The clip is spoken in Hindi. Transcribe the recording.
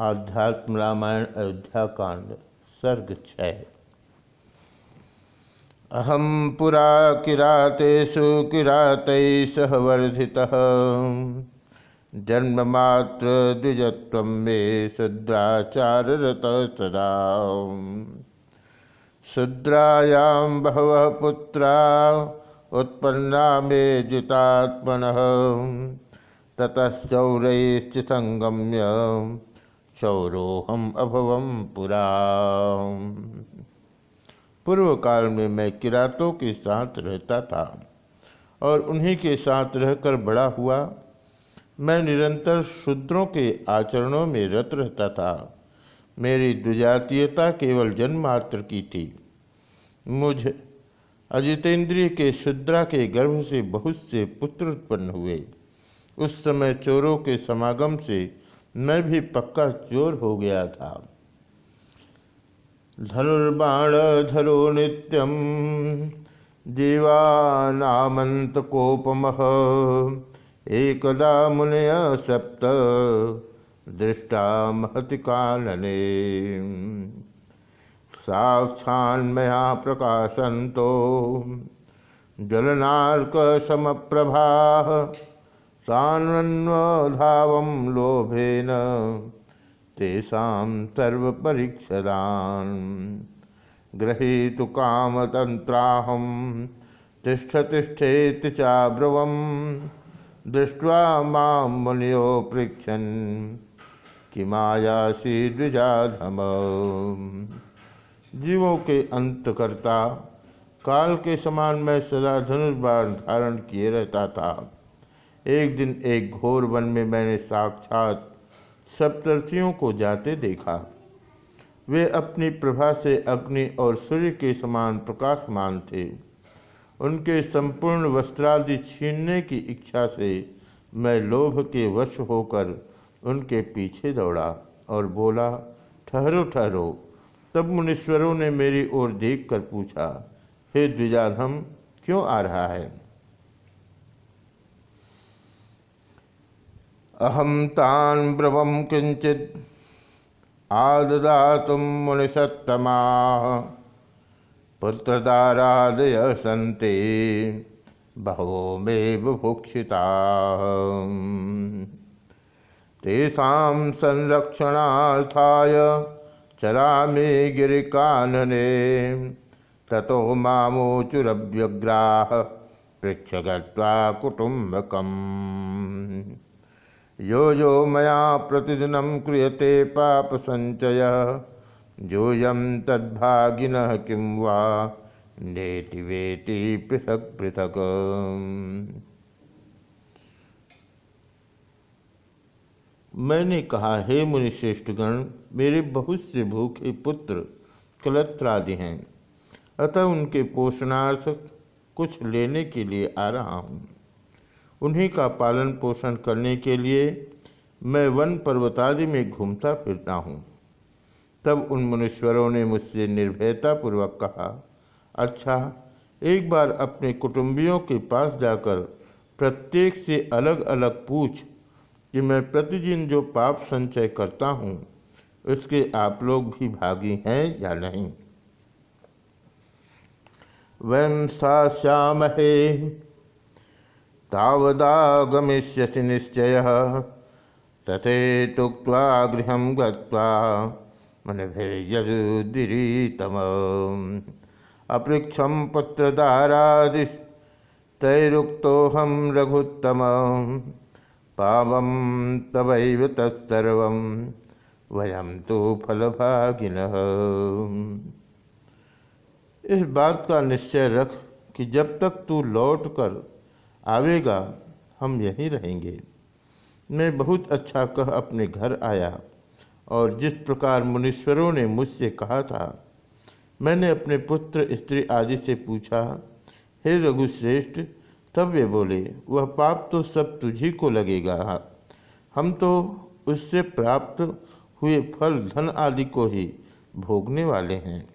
आध्यात्म रामायण अयोध्या कांड सर्ग छय अहम पुरा किरातेषु किरात सह वर्धि जन्ममात्र द्विजत्व मे शुद्राचाररत सदा। शुद्रायां बहवः पुत्रा, उत्पन्ना मे जितात्मनः। ततश्चौरैश्च संगम्य चौरोहम अभवम पुरा पूर्व काल में मैं किरातों के साथ रहता था और उन्हीं के साथ रहकर बड़ा हुआ। मैं निरंतर शूद्रों के आचरणों में रत रहता था। मेरी द्विजातीयता केवल जन्म मात्र की थी। मुझ अजितेंद्रिय के शुद्रा के गर्भ से बहुत से पुत्र उत्पन्न हुए। उस समय चोरों के समागम से मैं भी पक्का चोर हो गया था। धनुर्बाण धरो नित्यम जीवानामंत कोपम। एकदा मुनय सप्त दृष्टा महति कानने। साक्षान्मया प्रकाशंतो जलनार्क समप्रभा। सान्वन्वधावं लोभेन तेषां सर्वपरीक्षदान् गृहीतु कामतन्त्राहं, तिष्ठतिष्ठेति चाब्रवं, दृष्ट्वा माँ पृच्छन्, किमायासी द्विजाधम। जीवों के अंत करता काल के समान मैं सदा धनुष धारण किए रहता था। एक दिन एक घोर वन में मैंने साक्षात सप्तर्षियों को जाते देखा। वे अपनी प्रभा से अग्नि और सूर्य के समान प्रकाशमान थे। उनके संपूर्ण वस्त्रादि छीनने की इच्छा से मैं लोभ के वश होकर उनके पीछे दौड़ा और बोला, ठहरो ठहरो। तब मुनीश्वरों ने मेरी ओर देखकर पूछा, हे द्विजाधम, क्यों आ रहा है? अहम तान ब्रवम किंचित आददातुम मुनिषत्तमा पुत्रदारादय सन्ते, बहवो मे बुभुक्षिता। संरक्षणार्थाय चरामि गिरिकानने, ततो मामोचुरव्यग्राः पृच्छ गत्वा कुटुम्बकम्। यो यो मया प्रतिदिन क्रियते पाप संचय। योयम तद्भागिन किं वा? नेति वेति पृथक पृथक। मैंने कहा, हे मुनिश्रेष्ठगण, मेरे बहुत से भूखे पुत्र कलत्रादि हैं। अतः उनके पोषणार्थ कुछ लेने के लिए आ रहा हूँ। उन्हीं का पालन पोषण करने के लिए मैं वन पर्वतादि में घूमता फिरता हूँ। तब उन मुनीश्वरों ने मुझसे निर्भयतापूर्वक कहा अच्छा एक बार अपने कुटुंबियों के पास जाकर प्रत्येक से अलग अलग पूछ कि मैं प्रतिदिन जो पाप संचय करता हूँ, उसके आप लोग भी भागी हैं या नहीं? वम स्थाश्यामहे तावदागमिष्यसि निश्चय। तथेतुक्त्वा गृह गत्वा अपृक्षम पुत्रदारादिस्तैरुक्तोऽहं रघुत्तम। पावं तवैव तत्सर्वं वयम तो फलभागिनः। इस बात का निश्चय रख कि जब तक तू लौट कर आवेगा, हम यहीं रहेंगे। मैं बहुत अच्छा कह अपने घर आया और जिस प्रकार मुनीश्वरों ने मुझसे कहा था, मैंने अपने पुत्र, स्त्री आदि से पूछा, हे रघुश्रेष्ठ, तब वे बोले, वह पाप तो सब तुझी को लगेगा। हम तो उससे प्राप्त हुए फल, धन आदि को ही भोगने वाले हैं।